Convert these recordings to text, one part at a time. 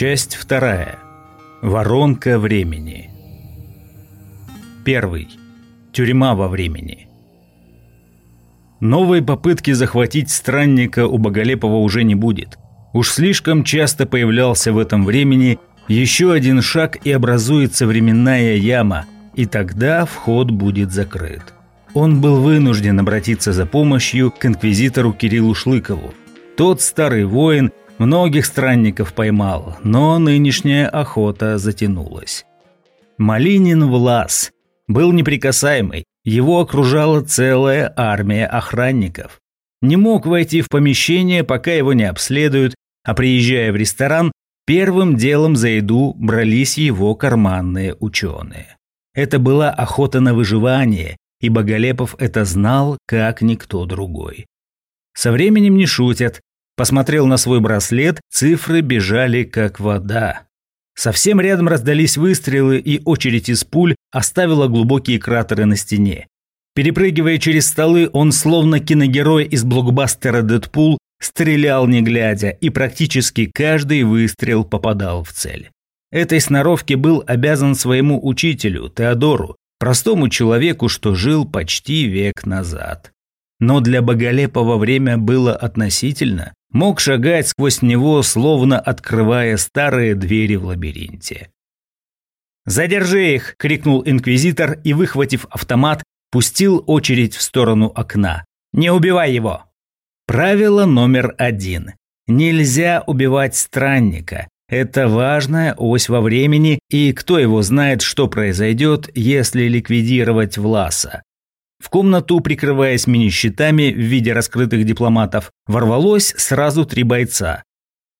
Часть вторая. Воронка времени. Первый. Тюрьма во времени. Новой попытки захватить странника у Боголепова уже не будет. Уж слишком часто появлялся в этом времени еще один шаг и образуется временная яма, и тогда вход будет закрыт. Он был вынужден обратиться за помощью к инквизитору Кириллу Шлыкову. Тот старый воин многих странников поймал, но нынешняя охота затянулась. Малинин Влас был неприкасаемый, его окружала целая армия охранников. Не мог войти в помещение, пока его не обследуют, а приезжая в ресторан, первым делом за еду брались его карманные ученые. Это была охота на выживание, и Боголепов это знал, как никто другой. Со временем не шутят. Посмотрел на свой браслет, цифры бежали как вода. Совсем рядом раздались выстрелы, и очередь из пуль оставила глубокие кратеры на стене. Перепрыгивая через столы, он словно киногерой из блокбастера «Дэдпул» стрелял не глядя, и практически каждый выстрел попадал в цель. Этой сноровке был обязан своему учителю, Теодору, простому человеку, что жил почти век назад. Но для Боголепова время было относительно, мог шагать сквозь него, словно открывая старые двери в лабиринте. «Задержи их!» – крикнул инквизитор и, выхватив автомат, пустил очередь в сторону окна. «Не убивай его!» Правило номер один. Нельзя убивать странника. Это важная ось во времени, и кто его знает, что произойдет, если ликвидировать Власа. В комнату, прикрываясь мини-щитами в виде раскрытых дипломатов, ворвалось сразу три бойца.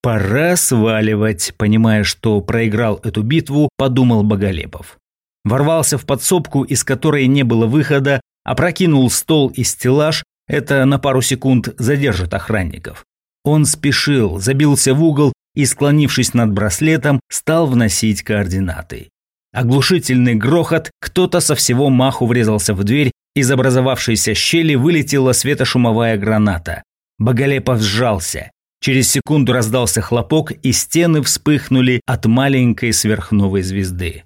«Пора сваливать», понимая, что проиграл эту битву, подумал Боголепов. Ворвался в подсобку, из которой не было выхода, опрокинул стол и стеллаж, это на пару секунд задержит охранников. Он спешил, забился в угол и, склонившись над браслетом, стал вносить координаты. Оглушительный грохот, кто-то со всего маху врезался в дверь, из образовавшейся щели вылетела светошумовая граната. Боголепов сжался. Через секунду раздался хлопок, и стены вспыхнули от маленькой сверхновой звезды.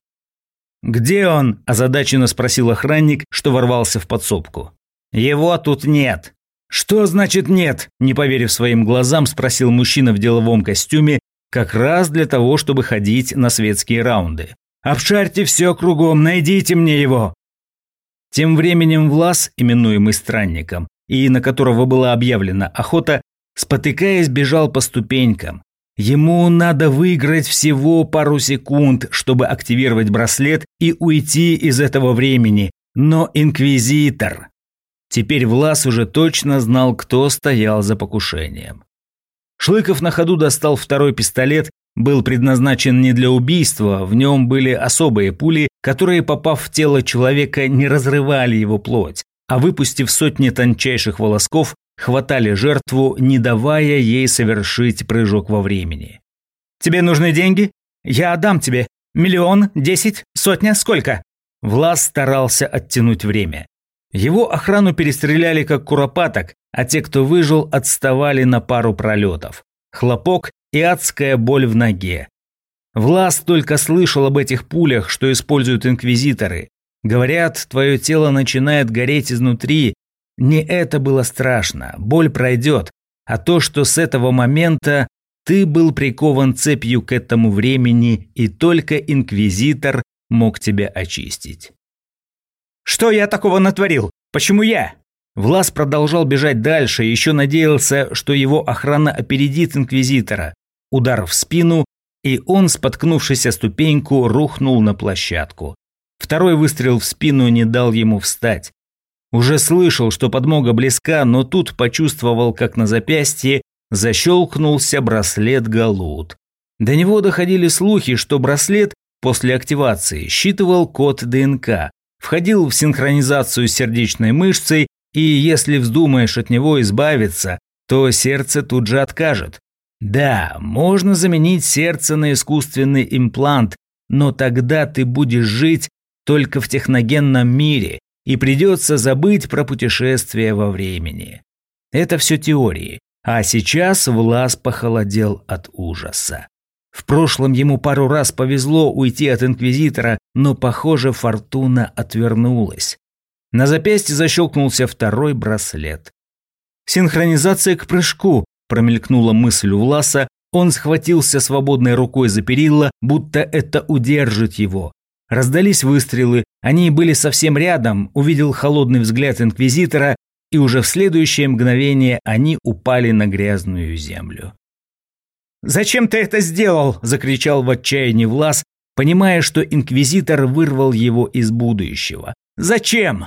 «Где он?» – озадаченно спросил охранник, что ворвался в подсобку. «Его тут нет». «Что значит нет?» – не поверив своим глазам, спросил мужчина в деловом костюме, как раз для того, чтобы ходить на светские раунды. «Обшарьте все кругом, найдите мне его!» Тем временем Влас, именуемый странником, и на которого была объявлена охота, спотыкаясь, бежал по ступенькам. Ему надо выиграть всего пару секунд, чтобы активировать браслет и уйти из этого времени. Но Инквизитор... Теперь Влас уже точно знал, кто стоял за покушением. Шлыков на ходу достал второй пистолет, был предназначен не для убийства, в нем были особые пули, которые, попав в тело человека, не разрывали его плоть, а выпустив сотни тончайших волосков, хватали жертву, не давая ей совершить прыжок во времени. «Тебе нужны деньги? Я отдам тебе. Миллион, десять, сотня, сколько?» Влас старался оттянуть время. Его охрану перестреляли как куропаток, а те, кто выжил, отставали на пару пролетов. Хлопок и адская боль в ноге. Влас только слышал об этих пулях, что используют инквизиторы. Говорят, твое тело начинает гореть изнутри. Не это было страшно, боль пройдет, а то, что с этого момента ты был прикован цепью к этому времени, и только инквизитор мог тебя очистить. «Что я такого натворил? Почему я?» Влас продолжал бежать дальше, еще надеялся, что его охрана опередит инквизитора. Удар в спину, и он, споткнувшись о ступеньку, рухнул на площадку. Второй выстрел в спину не дал ему встать. Уже слышал, что подмога близка, но тут почувствовал, как на запястье защелкнулся браслет Галут. До него доходили слухи, что браслет после активации считывал код ДНК, входил в синхронизацию с сердечной мышцей, и если вздумаешь от него избавиться, то сердце тут же откажет. Да, можно заменить сердце на искусственный имплант, но тогда ты будешь жить только в техногенном мире, и придется забыть про путешествие во времени. Это все теории, а сейчас Влас похолодел от ужаса. В прошлом ему пару раз повезло уйти от Инквизитора, но, похоже, фортуна отвернулась. На запястье защелкнулся второй браслет. «Синхронизация к прыжку», – промелькнула мысль у Власа. Он схватился свободной рукой за перила, будто это удержит его. Раздались выстрелы, они были совсем рядом, увидел холодный взгляд Инквизитора, и уже в следующее мгновение они упали на грязную землю. «Зачем ты это сделал?» – закричал в отчаянии Влас, понимая, что инквизитор вырвал его из будущего. «Зачем?»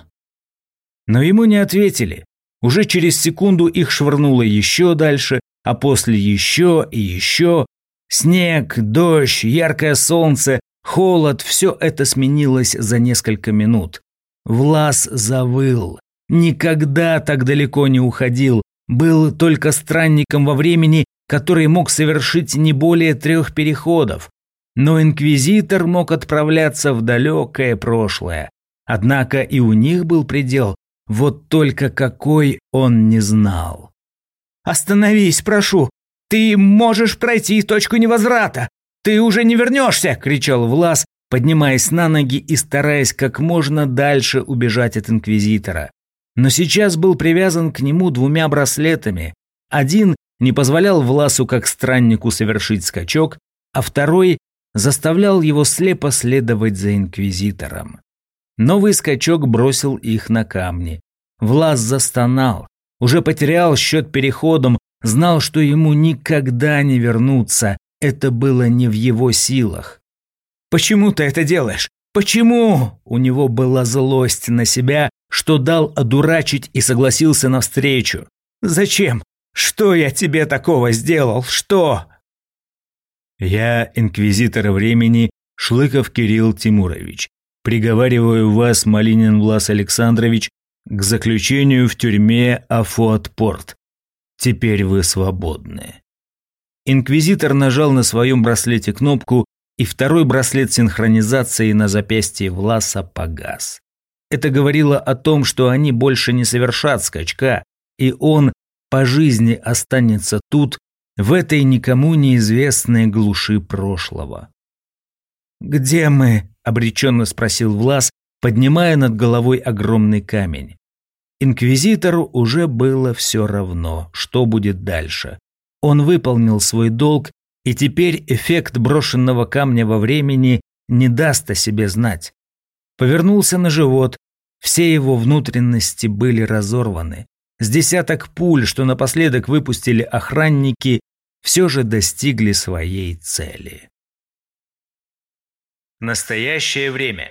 Но ему не ответили. Уже через секунду их швырнуло еще дальше, а после еще и еще. Снег, дождь, яркое солнце, холод – все это сменилось за несколько минут. Влас завыл. Никогда так далеко не уходил. Был только странником во времени который мог совершить не более трех переходов. Но инквизитор мог отправляться в далекое прошлое. Однако и у них был предел, вот только какой он не знал. «Остановись, прошу! Ты можешь пройти точку невозврата! Ты уже не вернешься!» – кричал Влас, поднимаясь на ноги и стараясь как можно дальше убежать от инквизитора. Но сейчас был привязан к нему двумя браслетами. Один не позволял Власу как страннику совершить скачок, а второй заставлял его слепо следовать за инквизитором. Новый скачок бросил их на камни. Влас застонал, уже потерял счет переходом, знал, что ему никогда не вернуться, это было не в его силах. «Почему ты это делаешь? Почему?» У него была злость на себя, что дал одурачить и согласился навстречу. «Зачем? Что я тебе такого сделал? Что?» «Я, инквизитор времени, Шлыков Кирилл Тимурович, приговариваю вас, Малинин Влас Александрович, к заключению в тюрьме Афуатпорт. Теперь вы свободны». Инквизитор нажал на своем браслете кнопку, и второй браслет синхронизации на запястье Власа погас. Это говорило о том, что они больше не совершат скачка, и он по жизни останется тут, в этой никому неизвестной глуши прошлого. «Где мы?» – обреченно спросил Влас, поднимая над головой огромный камень. Инквизитору уже было все равно, что будет дальше. Он выполнил свой долг, и теперь эффект брошенного камня во времени не даст о себе знать. Повернулся на живот, все его внутренности были разорваны. С десяток пуль, что напоследок выпустили охранники, все же достигли своей цели. Настоящее время.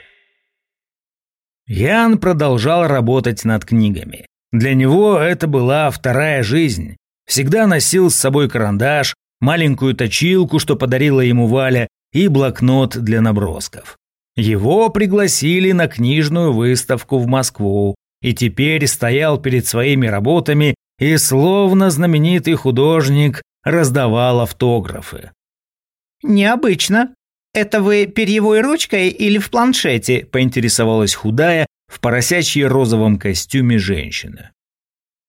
Ян продолжал работать над книгами. Для него это была вторая жизнь. Всегда носил с собой карандаш, маленькую точилку, что подарила ему Валя, и блокнот для набросков. Его пригласили на книжную выставку в Москву, и теперь стоял перед своими работами и, словно знаменитый художник, раздавал автографы. «Необычно. Это вы перьевой ручкой или в планшете?» – поинтересовалась худая в поросячье розовом костюме женщина.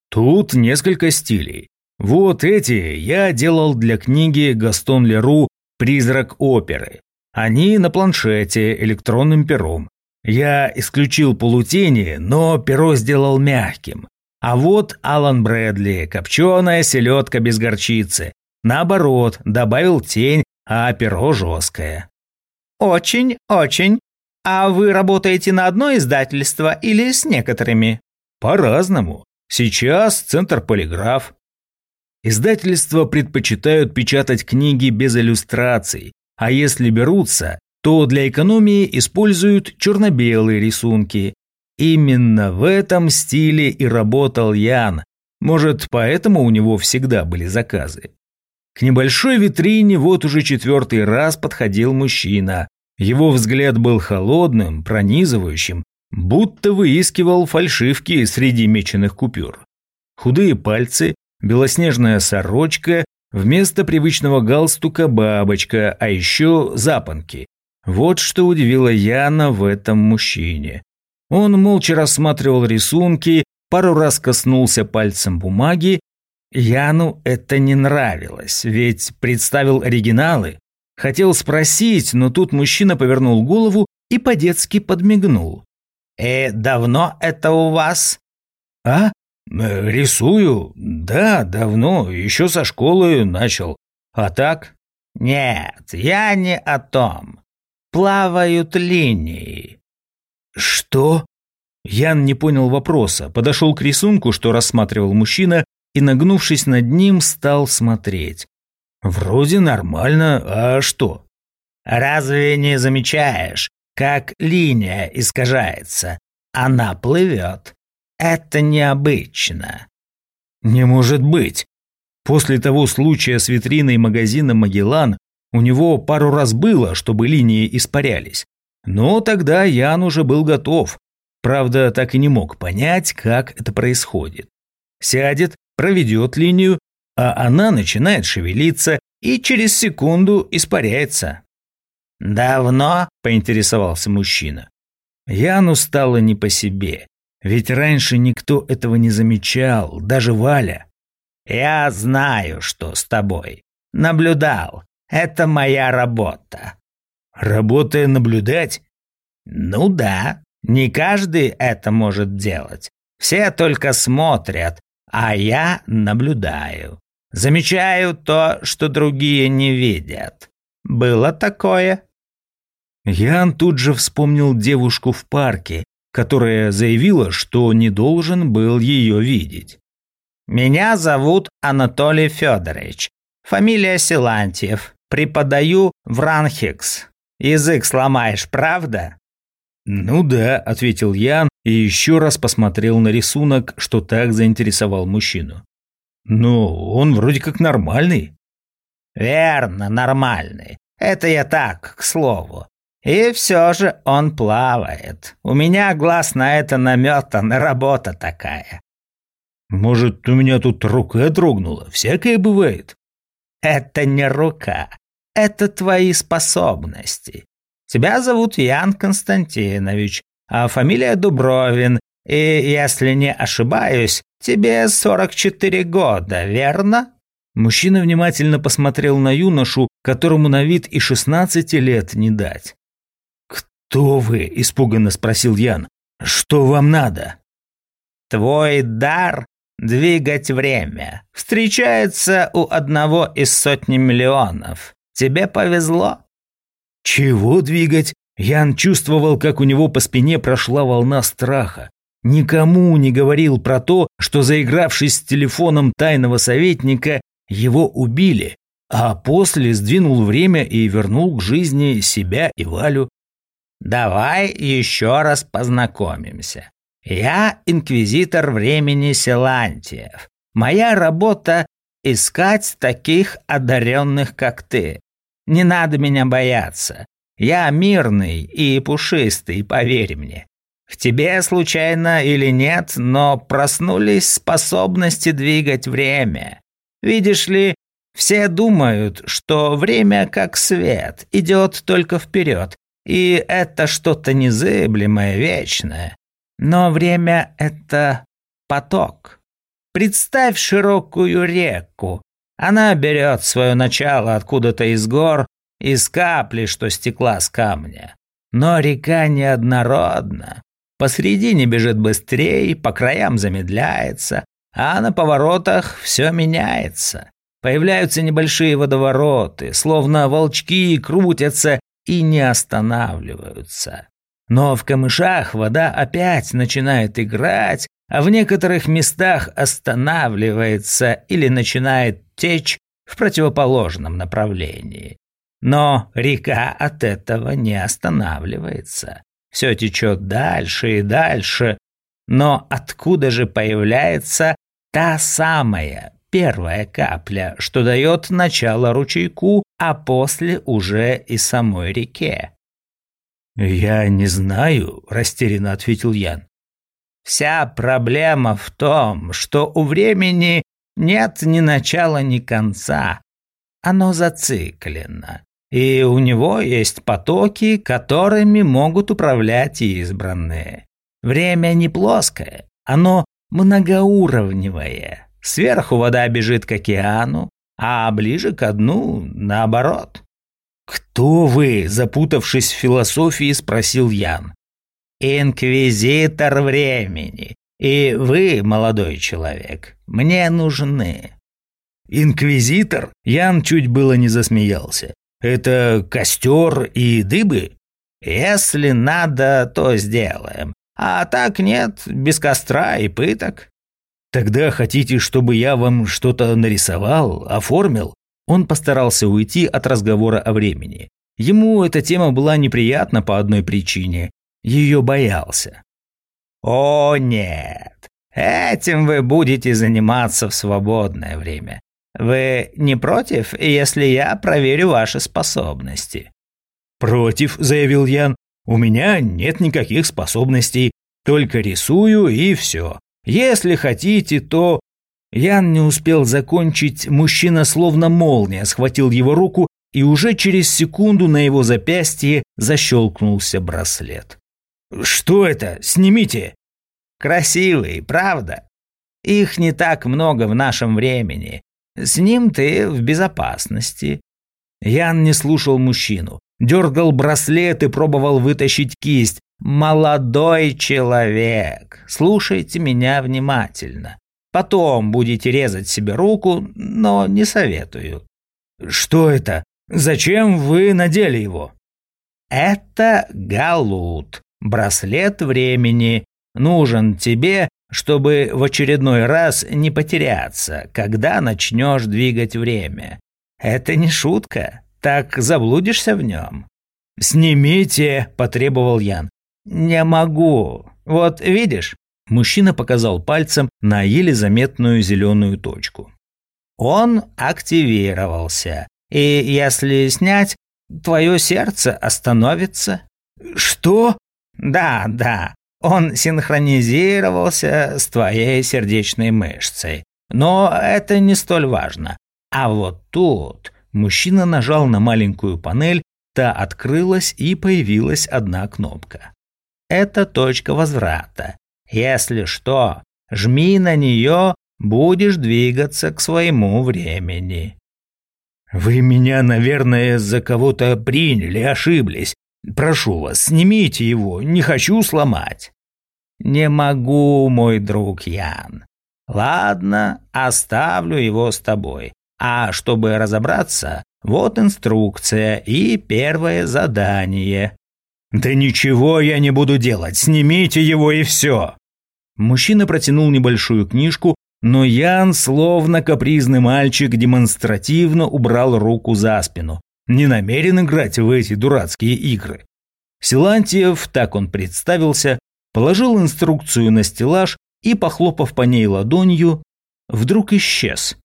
«Тут несколько стилей. Вот эти я делал для книги Гастон Леру «Призрак оперы». Они на планшете электронным пером. Я исключил полутени, но перо сделал мягким. А вот Алан Брэдли, копченая селедка без горчицы. Наоборот, добавил тень, а перо жесткое. Очень, очень. А вы работаете на одно издательство или с некоторыми? По-разному. Сейчас Центр Полиграф. Издательства предпочитают печатать книги без иллюстраций, а если берутся, то для экономии используют черно-белые рисунки. Именно в этом стиле и работал Ян. Может, поэтому у него всегда были заказы. К небольшой витрине вот уже четвертый раз подходил мужчина. Его взгляд был холодным, пронизывающим, будто выискивал фальшивки среди меченых купюр. Худые пальцы, белоснежная сорочка, вместо привычного галстука бабочка, а еще запонки, вот что удивило Яна в этом мужчине. Он молча рассматривал рисунки, пару раз коснулся пальцем бумаги. Яну это не нравилось, ведь представил оригиналы. Хотел спросить, но тут мужчина повернул голову и по-детски подмигнул. «И давно это у вас?» «А? Э, рисую? Да, давно, еще со школы начал. А так?» «Нет, я не о том. Плавают линии». «Что?» Ян не понял вопроса, подошел к рисунку, что рассматривал мужчина, и, нагнувшись над ним, стал смотреть. «Вроде нормально, а что?» «Разве не замечаешь, как линия искажается? Она плывет. Это необычно». «Не может быть!» После того случая с витриной магазина «Магеллан» у него пару раз было, чтобы линии испарялись. Но тогда Ян уже был готов. Правда, так и не мог понять, как это происходит. Сядет, проведет линию, а она начинает шевелиться и через секунду испаряется. «Давно?» – поинтересовался мужчина. Яну стало не по себе, ведь раньше никто этого не замечал, даже Валя. «Я знаю, что с тобой. Наблюдал. Это моя работа». «Работая наблюдать?» «Ну да. Не каждый это может делать. Все только смотрят, а я наблюдаю. Замечаю то, что другие не видят. Было такое?» Ян тут же вспомнил девушку в парке, которая заявила, что не должен был ее видеть. «Меня зовут Анатолий Федорович. Фамилия Силантьев. Преподаю в Ранхикс. Язык сломаешь, правда?» «Ну да», – ответил Ян и еще раз посмотрел на рисунок, что так заинтересовал мужчину. «Ну, он вроде как нормальный». «Верно, нормальный. Это я так, к слову. И все же он плавает. У меня глаз на это наметан, работа такая». «Может, у меня тут рука дрогнула? Всякое бывает». «Это не рука. Это твои способности. Тебя зовут Ян Константинович, а фамилия Дубровин, и, если не ошибаюсь, тебе 44 года, верно?» Мужчина внимательно посмотрел на юношу, которому на вид и 16 лет не дать. «Кто вы?» – испуганно спросил Ян. «Что вам надо?» «Твой дар – двигать время. Встречается у одного из сотни миллионов. Тебе повезло». Чего двигать? Ян чувствовал, как у него по спине прошла волна страха. Никому не говорил про то, что заигравшись с телефоном тайного советника, его убили, а после сдвинул время и вернул к жизни себя и Валю. «Давай еще раз познакомимся. Я инквизитор времени Силантиев. Моя работа – искать таких одаренных, как ты. Не надо меня бояться. Я мирный и пушистый, поверь мне. В тебе, случайно или нет, но проснулись способности двигать время. Видишь ли, все думают, что время как свет, идет только вперед, и это что-то незыблемое, вечное. Но время — это поток. Представь широкую реку, она берет свое начало откуда-то из гор, из капли, что стекла с камня. Но река неоднородна. Посредине бежит быстрее, по краям замедляется, а на поворотах все меняется. Появляются небольшие водовороты, словно волчки крутятся и не останавливаются. Но в камышах вода опять начинает играть, а в некоторых местах останавливается или начинает течь в противоположном направлении. Но река от этого не останавливается. Все течет дальше и дальше. Но откуда же появляется та самая первая капля, что дает начало ручейку, а после уже и самой реке? «Я не знаю», – растерянно ответил Ян. Вся проблема в том, что у времени нет ни начала, ни конца. Оно зациклено. И у него есть потоки, которыми могут управлять избранные. Время не плоское, оно многоуровневое. Сверху вода бежит к океану, а ближе к дну наоборот. «Кто вы?» – запутавшись в философии, спросил Ян. «Инквизитор времени. И вы, молодой человек, мне нужны». «Инквизитор?» Ян чуть было не засмеялся. «Это костер и дыбы?» «Если надо, то сделаем. А так нет, без костра и пыток». «Тогда хотите, чтобы я вам что-то нарисовал, оформил?» Он постарался уйти от разговора о времени. Ему эта тема была неприятна по одной причине. Ее боялся. «О, нет! Этим вы будете заниматься в свободное время. Вы не против, если я проверю ваши способности?» «Против», — заявил Ян. «У меня нет никаких способностей, только рисую и все. Если хотите, то...» Ян не успел закончить, мужчина словно молния схватил его руку, и уже через секунду на его запястье защелкнулся браслет. «Что это? Снимите!» «Красивый, правда? Их не так много в нашем времени. С ним ты в безопасности». Ян не слушал мужчину. Дергал браслет и пробовал вытащить кисть. «Молодой человек, слушайте меня внимательно. Потом будете резать себе руку, но не советую». «Что это? Зачем вы надели его?» «Это галут, браслет времени. Нужен тебе, чтобы в очередной раз не потеряться, когда начнешь двигать время. Это не шутка, так заблудишься в нем». «Снимите!» – потребовал Ян. «Не могу. Вот видишь?» Мужчина показал пальцем на еле заметную зеленую точку. «Он активировался, и если снять, твое сердце остановится». «Что?» «Да, да, он синхронизировался с твоей сердечной мышцей. Но это не столь важно. А вот тут мужчина нажал на маленькую панель, та открылась и появилась одна кнопка. Это точка возврата. Если что, жми на нее, будешь двигаться к своему времени. Вы меня, наверное, за кого-то приняли, ошиблись. Прошу вас, снимите его, не хочу сломать. Не могу, мой друг Ян. Ладно, оставлю его с тобой. А чтобы разобраться, вот инструкция и первое задание. «Да ничего я не буду делать, снимите его и все!» Мужчина протянул небольшую книжку, но Ян, словно капризный мальчик, демонстративно убрал руку за спину. Не намерен играть в эти дурацкие игры. Силантьев, так он представился, положил инструкцию на стеллаж и, похлопав по ней ладонью, вдруг исчез.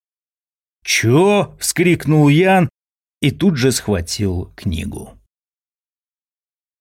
«Чё?» – вскрикнул Ян и тут же схватил книгу.